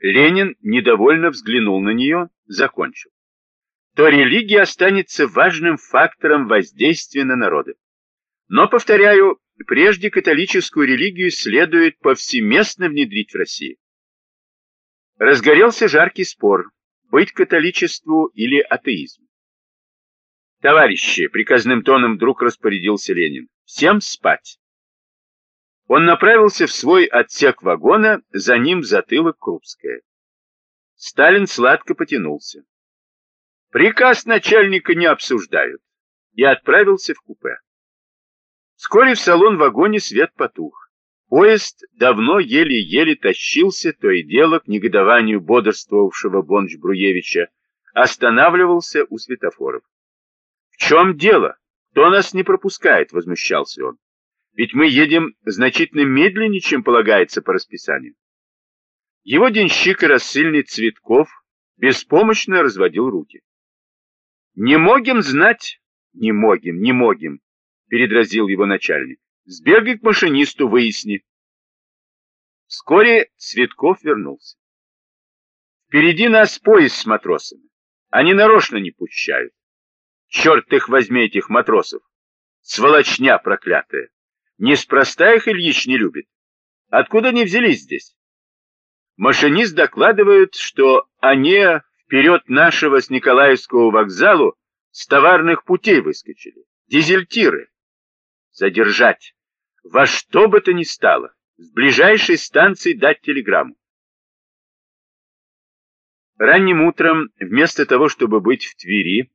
Ленин недовольно взглянул на нее, закончил. То религия останется важным фактором воздействия на народы. Но, повторяю, прежде католическую религию следует повсеместно внедрить в России. Разгорелся жаркий спор, быть католичеству или атеизму. Товарищи, приказным тоном вдруг распорядился Ленин, всем спать. Он направился в свой отсек вагона, за ним в затылок Крупская. Сталин сладко потянулся. Приказ начальника не обсуждают. И отправился в купе. Вскоре в салон-вагоне свет потух. Поезд давно еле-еле тащился, то и дело, к негодованию бодрствовавшего Бонч-Бруевича, останавливался у светофоров. «В чем дело? Кто нас не пропускает?» — возмущался он. «Ведь мы едем значительно медленнее, чем полагается по расписанию». Его денщик и рассыльный Цветков беспомощно разводил руки. «Не могем знать?» «Не могем, не могем передразил его начальник. Сбегай к машинисту, выясни. Вскоре Цветков вернулся. Впереди нас поезд с матросами. Они нарочно не пущают. Черт их возьми, этих матросов. Сволочня проклятая. Неспроста их Ильич не любит. Откуда они взялись здесь? Машинист докладывает, что они вперед нашего с Николаевского вокзалу с товарных путей выскочили. Дезертиры задержать. Во что бы то ни стало, с ближайшей станции дать телеграмму. Ранним утром, вместо того, чтобы быть в Твери,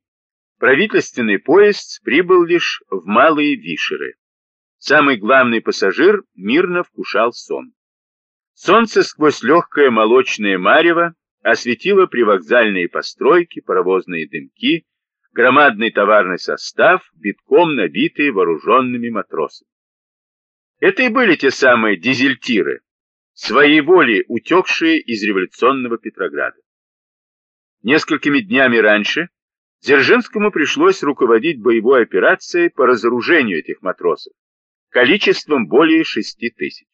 правительственный поезд прибыл лишь в Малые Вишеры. Самый главный пассажир мирно вкушал сон. Солнце сквозь легкое молочное марево осветило привокзальные постройки, паровозные дымки, громадный товарный состав, битком набитый вооруженными матросами. Это и были те самые дезертиры, своей волей утекшие из революционного Петрограда. Несколькими днями раньше Дзержинскому пришлось руководить боевой операцией по разоружению этих матросов, количеством более шести тысяч.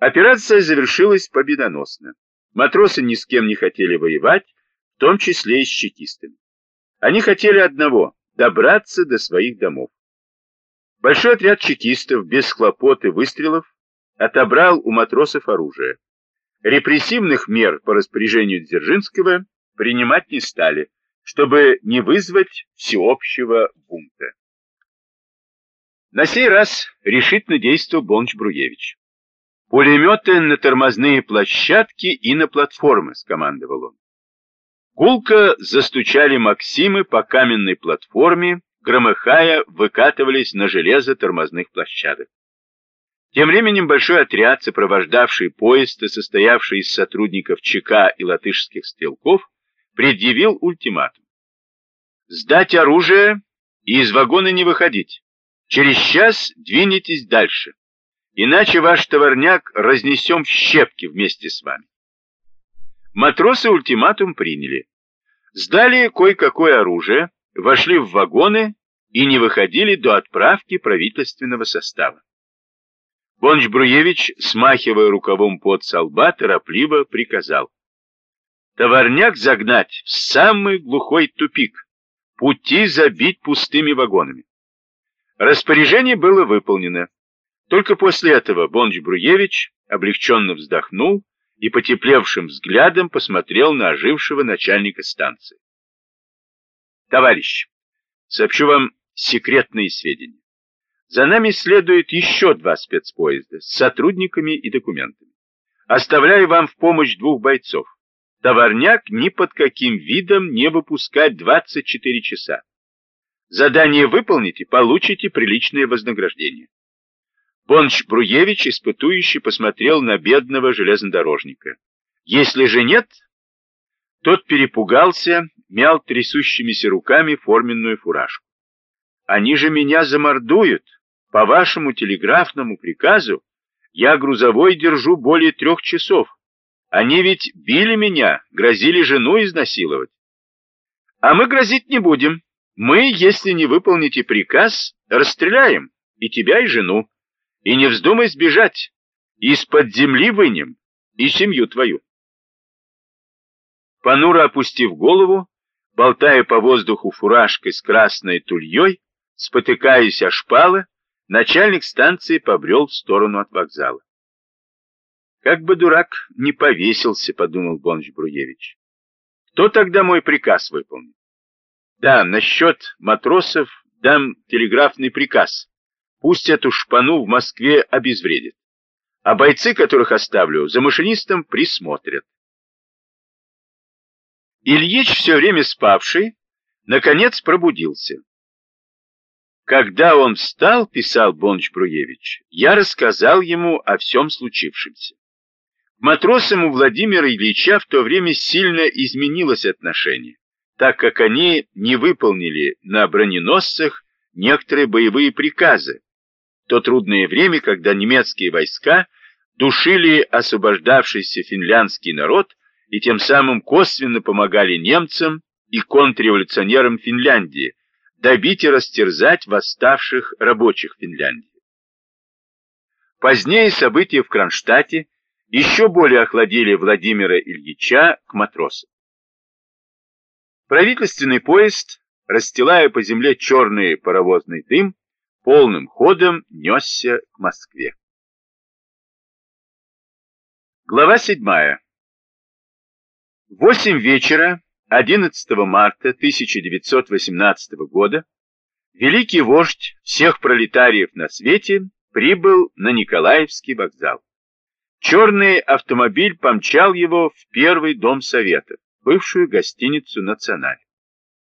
Операция завершилась победоносно. Матросы ни с кем не хотели воевать, в том числе и с чекистами. Они хотели одного – добраться до своих домов. Большой отряд чекистов без хлопот и выстрелов отобрал у матросов оружие. Репрессивных мер по распоряжению Дзержинского принимать не стали, чтобы не вызвать всеобщего бунта. На сей раз решительно действовал Бонч-Бруевич. «Пулеметы на тормозные площадки и на платформы», — скомандовал он. Гулко застучали Максимы по каменной платформе, громыхая, выкатывались на железо тормозных площадок. Тем временем большой отряд, сопровождавший поезд и состоявший из сотрудников ЧК и латышских стрелков, предъявил ультиматум. Сдать оружие и из вагона не выходить. Через час двинетесь дальше. Иначе ваш товарняк разнесем в щепки вместе с вами. Матросы ультиматум приняли. Сдали кое-какое оружие, вошли в вагоны и не выходили до отправки правительственного состава. Бонч-Бруевич, смахивая рукавом пот со лба, торопливо приказал. Товарняк загнать в самый глухой тупик, пути забить пустыми вагонами. Распоряжение было выполнено. Только после этого Бонч-Бруевич облегченно вздохнул и потеплевшим взглядом посмотрел на ожившего начальника станции. Товарищ, сообщу вам секретные сведения. За нами следует еще два спецпоезда с сотрудниками и документами. Оставляю вам в помощь двух бойцов. Товарняк ни под каким видом не выпускать 24 часа. Задание выполните, получите приличное вознаграждение. Бонч Бруевич испытующе посмотрел на бедного железнодорожника. Если же нет, тот перепугался, мял трясущимися руками форменную фуражку. Они же меня замордуют. По вашему телеграфному приказу я грузовой держу более трех часов. Они ведь били меня, грозили жену изнасиловать. А мы грозить не будем. Мы, если не выполните приказ, расстреляем и тебя, и жену. И не вздумай сбежать. Из-под земли вынем и семью твою. Понуро опустив голову, болтая по воздуху фуражкой с красной тульей, спотыкаясь о шпалы, начальник станции побрел в сторону от вокзала. Как бы дурак не повесился, подумал Бонч Бруевич. Кто тогда мой приказ выполнит? Да, насчет матросов дам телеграфный приказ. Пусть эту шпану в Москве обезвредят. А бойцы, которых оставлю, за машинистом присмотрят. Ильич, все время спавший, наконец пробудился. Когда он встал, писал Бонч Бруевич, я рассказал ему о всем случившемся. К матросам у Владимира Ильича в то время сильно изменилось отношение, так как они не выполнили на броненосцах некоторые боевые приказы. То трудное время, когда немецкие войска душили освобождавшийся финляндский народ и тем самым косвенно помогали немцам и контрреволюционерам Финляндии добить и растерзать восставших рабочих Финляндии. Позднее события в Кронштадте еще более охладили Владимира Ильича к матросам. Правительственный поезд, расстилая по земле черный паровозный дым, полным ходом несся к Москве. Глава 7. В 8 вечера 11 марта 1918 года великий вождь всех пролетариев на свете прибыл на Николаевский вокзал. Черный автомобиль помчал его в первый дом совета, бывшую гостиницу «Националь».